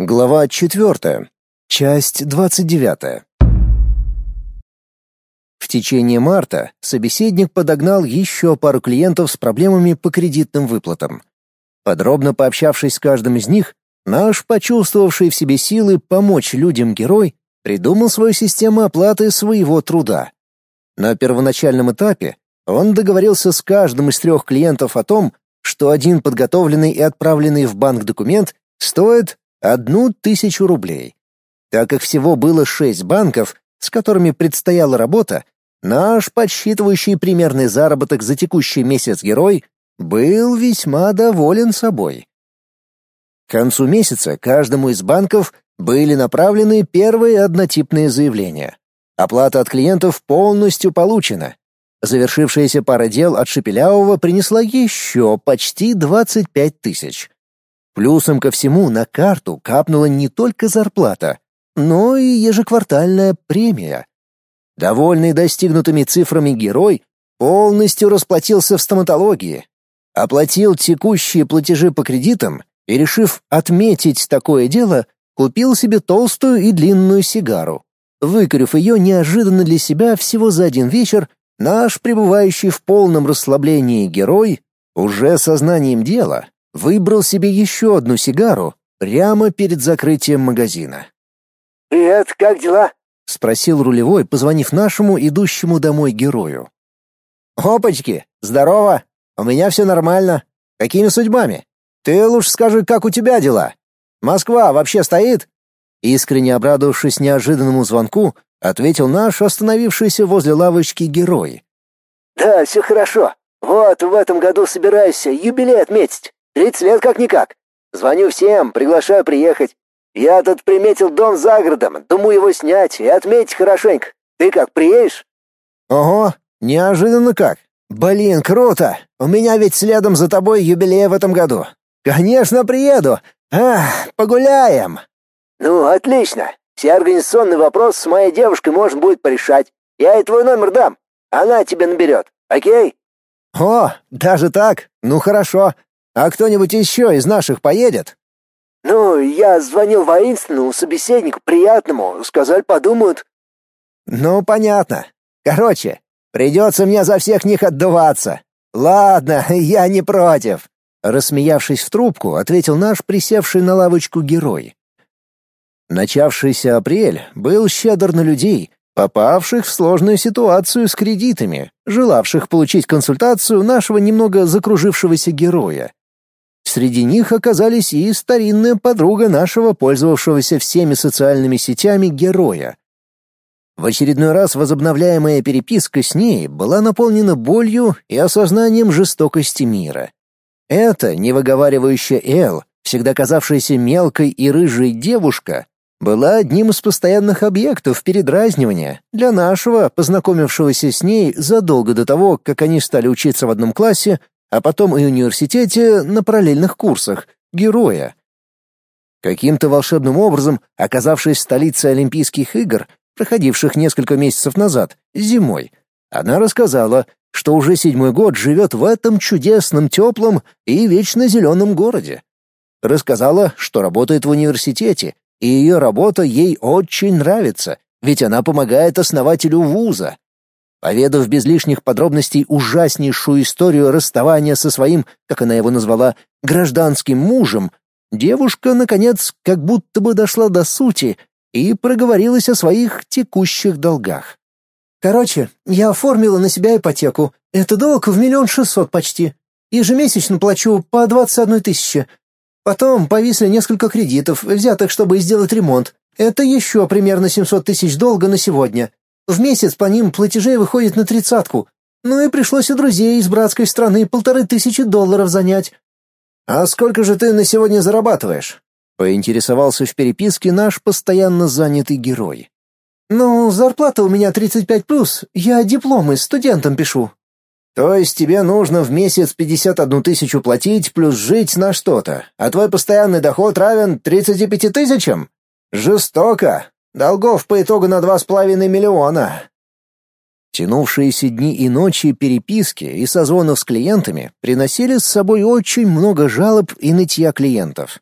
Глава 4. Часть 29. В течение марта собеседник подогнал еще пару клиентов с проблемами по кредитным выплатам. Подробно пообщавшись с каждым из них, наш почувствовавший в себе силы помочь людям герой придумал свою систему оплаты своего труда. На первоначальном этапе он договорился с каждым из трех клиентов о том, что один подготовленный и отправленный в банк документ стоит одну тысячу рублей. Так как всего было шесть банков, с которыми предстояла работа, наш подсчитывающий примерный заработок за текущий месяц герой был весьма доволен собой. К концу месяца каждому из банков были направлены первые однотипные заявления. Оплата от клиентов полностью получена. Завершившаяся пара дел от Шепелявого принесла еще почти 25 тысяч. Плюсом ко всему на карту капнула не только зарплата, но и ежеквартальная премия. Довольный достигнутыми цифрами герой полностью расплатился в стоматологии, оплатил текущие платежи по кредитам и, решив отметить такое дело, купил себе толстую и длинную сигару. Выкурив ее неожиданно для себя всего за один вечер, наш пребывающий в полном расслаблении герой уже сознанием дела выбрал себе еще одну сигару прямо перед закрытием магазина. «Привет, как дела?» — спросил рулевой, позвонив нашему идущему домой герою. «Опачки, здорово! У меня все нормально. Какими судьбами? Ты лучше скажи, как у тебя дела? Москва вообще стоит?» Искренне обрадовавшись неожиданному звонку, ответил наш остановившийся возле лавочки герой. «Да, все хорошо. Вот в этом году собираюсь юбилей отметить. Тридцать лет как-никак. Звоню всем, приглашаю приехать. Я тут приметил дом за городом, думаю его снять и отметить хорошенько. Ты как, приедешь?» «Ого, неожиданно как. Блин, круто. У меня ведь следом за тобой юбилей в этом году. Конечно, приеду. Ах, погуляем». «Ну, отлично. Все организационные вопросы с моей девушкой можно будет порешать. Я ей твой номер дам. Она тебе наберет. Окей?» «О, даже так? Ну хорошо. А кто-нибудь еще из наших поедет? Ну, я звонил воинственному собеседнику, приятному, сказали, подумают. Ну, понятно. Короче, придется мне за всех них отдуваться. Ладно, я не против. Рассмеявшись в трубку, ответил наш присевший на лавочку герой. Начавшийся апрель был щедр на людей, попавших в сложную ситуацию с кредитами, желавших получить консультацию нашего немного закружившегося героя. Среди них оказались и старинная подруга нашего пользовавшегося всеми социальными сетями героя. В очередной раз возобновляемая переписка с ней была наполнена болью и осознанием жестокости мира. Эта невыговаривающая Эл, всегда казавшаяся мелкой и рыжей девушка, была одним из постоянных объектов передразнивания для нашего, познакомившегося с ней задолго до того, как они стали учиться в одном классе, а потом и университете на параллельных курсах, героя. Каким-то волшебным образом, оказавшись в столице Олимпийских игр, проходивших несколько месяцев назад, зимой, она рассказала, что уже седьмой год живет в этом чудесном, теплом и вечно зеленом городе. Рассказала, что работает в университете, и ее работа ей очень нравится, ведь она помогает основателю вуза. Поведав без лишних подробностей ужаснейшую историю расставания со своим, как она его назвала, гражданским мужем, девушка, наконец, как будто бы дошла до сути и проговорилась о своих текущих долгах. «Короче, я оформила на себя ипотеку. Это долг в миллион шестьсот почти. Ежемесячно плачу по двадцать одной тысяче. Потом повисли несколько кредитов, взятых, чтобы сделать ремонт. Это еще примерно семьсот тысяч долга на сегодня. В месяц по ним платежей выходит на тридцатку. Ну и пришлось у друзей из братской страны полторы тысячи долларов занять. «А сколько же ты на сегодня зарабатываешь?» — поинтересовался в переписке наш постоянно занятый герой. «Ну, зарплата у меня 35 плюс, я дипломы студентам пишу». «То есть тебе нужно в месяц 51 тысячу платить плюс жить на что-то, а твой постоянный доход равен 35 тысячам? Жестоко. Долгов по итогу на два с половиной миллиона. Тянувшиеся дни и ночи переписки и созвонов с клиентами приносили с собой очень много жалоб и нытья клиентов.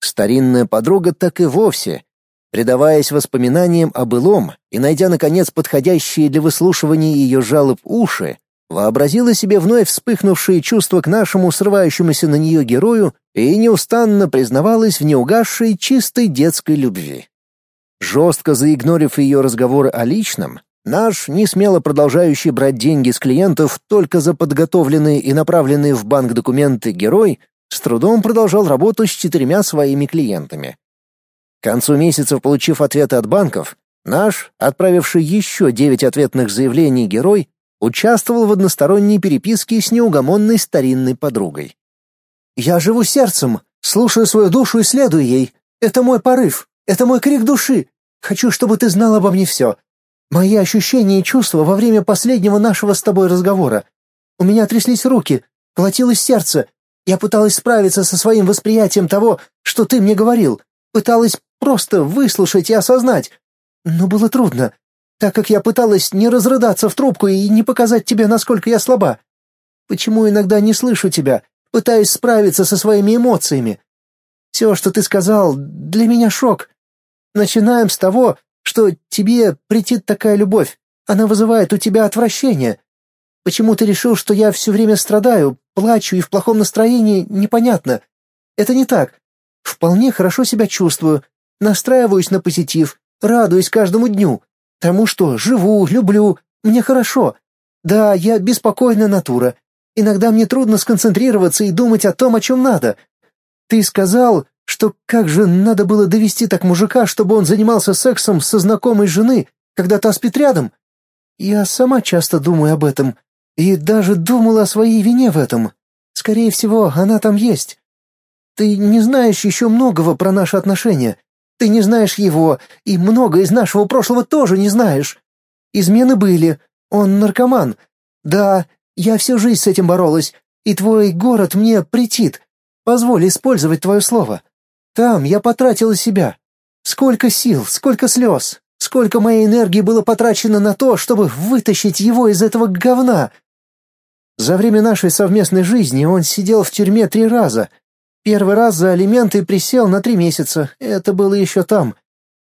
Старинная подруга так и вовсе, предаваясь воспоминаниям о былом и найдя, наконец, подходящие для выслушивания ее жалоб уши, вообразила себе вновь вспыхнувшие чувства к нашему срывающемуся на нее герою и неустанно признавалась в неугасшей чистой детской любви. Жестко заигнорив ее разговоры о личном, наш, не смело продолжающий брать деньги с клиентов только за подготовленные и направленные в банк документы герой, с трудом продолжал работу с четырьмя своими клиентами. К концу месяца, получив ответы от банков, наш, отправивший еще девять ответных заявлений герой, участвовал в односторонней переписке с неугомонной старинной подругой. «Я живу сердцем, слушаю свою душу и следую ей. Это мой порыв, это мой крик души. Хочу, чтобы ты знал обо мне все. Мои ощущения и чувства во время последнего нашего с тобой разговора. У меня тряслись руки, колотилось сердце. Я пыталась справиться со своим восприятием того, что ты мне говорил. Пыталась просто выслушать и осознать. Но было трудно так как я пыталась не разрыдаться в трубку и не показать тебе, насколько я слаба. Почему иногда не слышу тебя, пытаюсь справиться со своими эмоциями? Все, что ты сказал, для меня шок. Начинаем с того, что тебе претит такая любовь. Она вызывает у тебя отвращение. Почему ты решил, что я все время страдаю, плачу и в плохом настроении, непонятно. Это не так. Вполне хорошо себя чувствую, настраиваюсь на позитив, радуюсь каждому дню. Тому, что живу, люблю, мне хорошо. Да, я беспокойная натура. Иногда мне трудно сконцентрироваться и думать о том, о чем надо. Ты сказал, что как же надо было довести так мужика, чтобы он занимался сексом со знакомой жены, когда та спит рядом? Я сама часто думаю об этом и даже думала о своей вине в этом. Скорее всего, она там есть. Ты не знаешь еще многого про наши отношения. Ты не знаешь его, и много из нашего прошлого тоже не знаешь. Измены были. Он наркоман. Да, я всю жизнь с этим боролась, и твой город мне претит. Позволь использовать твое слово. Там я потратила себя. Сколько сил, сколько слез, сколько моей энергии было потрачено на то, чтобы вытащить его из этого говна. За время нашей совместной жизни он сидел в тюрьме три раза — Первый раз за алименты присел на три месяца. Это было еще там.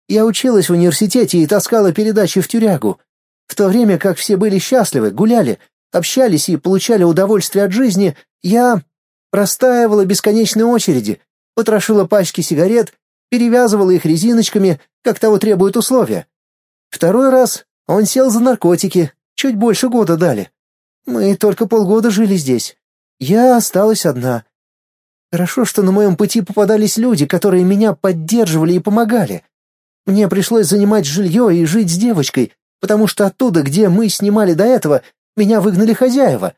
Я училась в университете и таскала передачи в тюрягу. В то время как все были счастливы, гуляли, общались и получали удовольствие от жизни, я простаивала бесконечные очереди, потрошила пачки сигарет, перевязывала их резиночками, как того требуют условия. Второй раз он сел за наркотики, чуть больше года дали. Мы только полгода жили здесь. Я осталась одна. Хорошо, что на моем пути попадались люди, которые меня поддерживали и помогали. Мне пришлось занимать жилье и жить с девочкой, потому что оттуда, где мы снимали до этого, меня выгнали хозяева.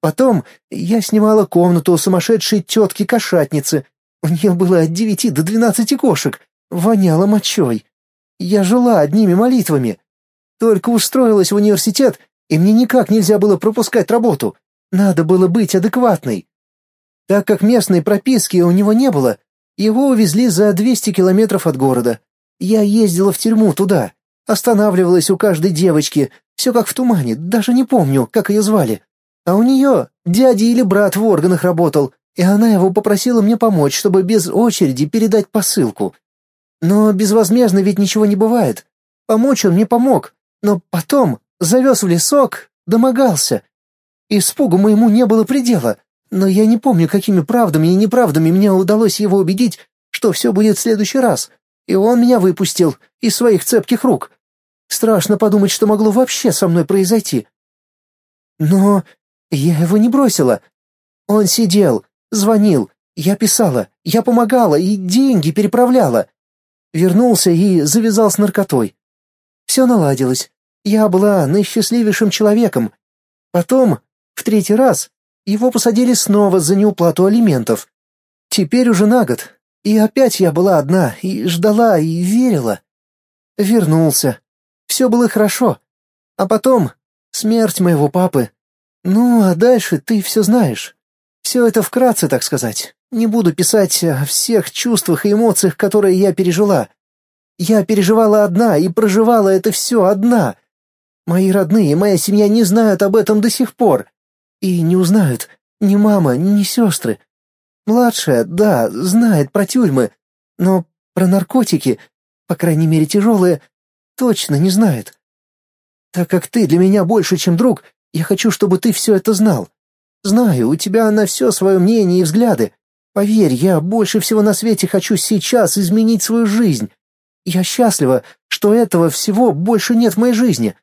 Потом я снимала комнату у сумасшедшей тетки-кошатницы. У нее было от девяти до двенадцати кошек. Воняло мочой. Я жила одними молитвами. Только устроилась в университет, и мне никак нельзя было пропускать работу. Надо было быть адекватной. Так как местной прописки у него не было, его увезли за 200 километров от города. Я ездила в тюрьму туда, останавливалась у каждой девочки, все как в тумане, даже не помню, как ее звали. А у нее дядя или брат в органах работал, и она его попросила мне помочь, чтобы без очереди передать посылку. Но безвозмездно ведь ничего не бывает. Помочь он мне помог, но потом завез в лесок, домогался. Испугу моему не было предела. Но я не помню, какими правдами и неправдами мне удалось его убедить, что все будет в следующий раз, и он меня выпустил из своих цепких рук. Страшно подумать, что могло вообще со мной произойти. Но я его не бросила. Он сидел, звонил, я писала, я помогала и деньги переправляла. Вернулся и завязал с наркотой. Все наладилось. Я была наисчастливейшим человеком. Потом, в третий раз, его посадили снова за неуплату алиментов. Теперь уже на год. И опять я была одна, и ждала, и верила. Вернулся. Все было хорошо. А потом смерть моего папы. Ну, а дальше ты все знаешь. Все это вкратце, так сказать. Не буду писать о всех чувствах и эмоциях, которые я пережила. Я переживала одна и проживала это все одна. Мои родные, моя семья не знают об этом до сих пор. И не узнают ни мама, ни сестры. Младшая, да, знает про тюрьмы, но про наркотики, по крайней мере тяжелые, точно не знает. Так как ты для меня больше, чем друг, я хочу, чтобы ты все это знал. Знаю, у тебя на все свое мнение и взгляды. Поверь, я больше всего на свете хочу сейчас изменить свою жизнь. Я счастлива, что этого всего больше нет в моей жизни.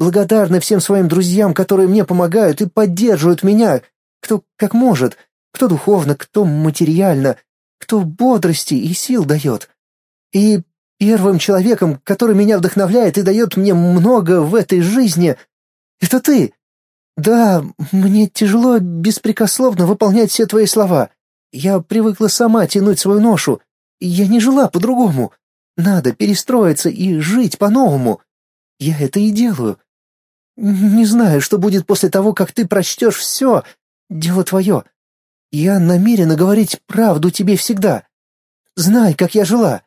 Благодарна всем своим друзьям, которые мне помогают и поддерживают меня, кто как может, кто духовно, кто материально, кто бодрости и сил дает. И первым человеком, который меня вдохновляет и дает мне много в этой жизни, это ты. Да, мне тяжело беспрекословно выполнять все твои слова. Я привыкла сама тянуть свою ношу. Я не жила по-другому. Надо перестроиться и жить по-новому. Я это и делаю. Не знаю, что будет после того, как ты прочтешь все. Дело твое. Я намерена говорить правду тебе всегда. Знай, как я жила.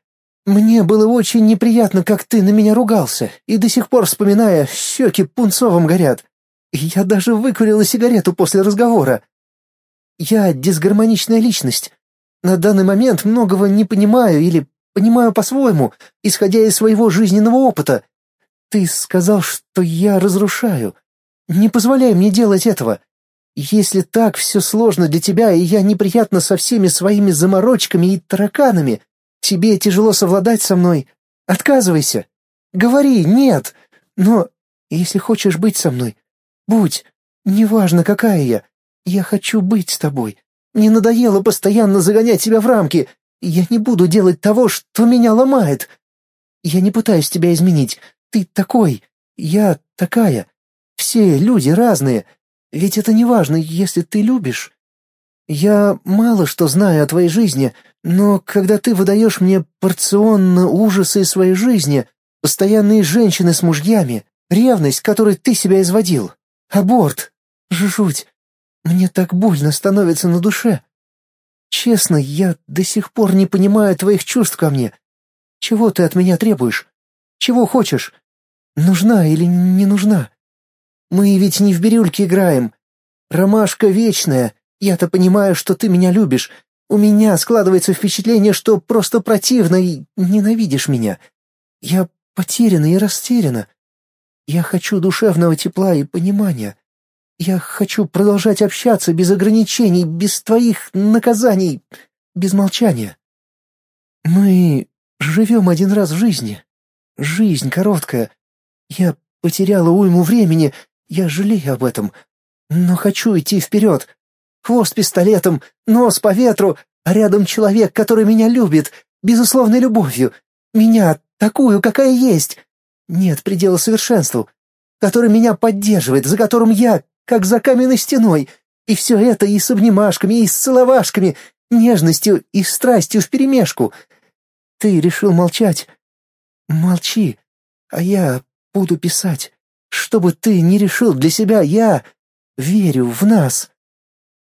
Мне было очень неприятно, как ты на меня ругался, и до сих пор, вспоминая, щеки пунцовым горят. Я даже выкурила сигарету после разговора. Я дисгармоничная личность. На данный момент многого не понимаю или понимаю по-своему, исходя из своего жизненного опыта. Ты сказал, что я разрушаю. Не позволяй мне делать этого. Если так все сложно для тебя, и я неприятна со всеми своими заморочками и тараканами, тебе тяжело совладать со мной, отказывайся. Говори «нет». Но если хочешь быть со мной, Будь, неважно, какая я. Я хочу быть с тобой. Мне надоело постоянно загонять тебя в рамки. Я не буду делать того, что меня ломает. Я не пытаюсь тебя изменить. Ты такой, я такая. Все люди разные. Ведь это не важно, если ты любишь. Я мало что знаю о твоей жизни, но когда ты выдаешь мне порционно ужасы своей жизни, постоянные женщины с мужьями, ревность, которой ты себя изводил, Аборт! Жуть! Мне так больно становится на душе. Честно, я до сих пор не понимаю твоих чувств ко мне. Чего ты от меня требуешь? Чего хочешь? Нужна или не нужна? Мы ведь не в бирюльке играем. Ромашка вечная. Я-то понимаю, что ты меня любишь. У меня складывается впечатление, что просто противно и ненавидишь меня. Я потеряна и растеряна. Я хочу душевного тепла и понимания. Я хочу продолжать общаться без ограничений, без твоих наказаний, без молчания. Мы живем один раз в жизни. Жизнь короткая. Я потеряла уйму времени, я жалею об этом. Но хочу идти вперед. Хвост пистолетом, нос по ветру, а рядом человек, который меня любит, безусловной любовью. Меня, такую, какая есть. Нет предела совершенству, который меня поддерживает, за которым я, как за каменной стеной, и все это и с обнимашками, и с целовашками, нежностью и страстью вперемешку. Ты решил молчать? Молчи, а я буду писать. Что бы ты ни решил для себя, я верю в нас.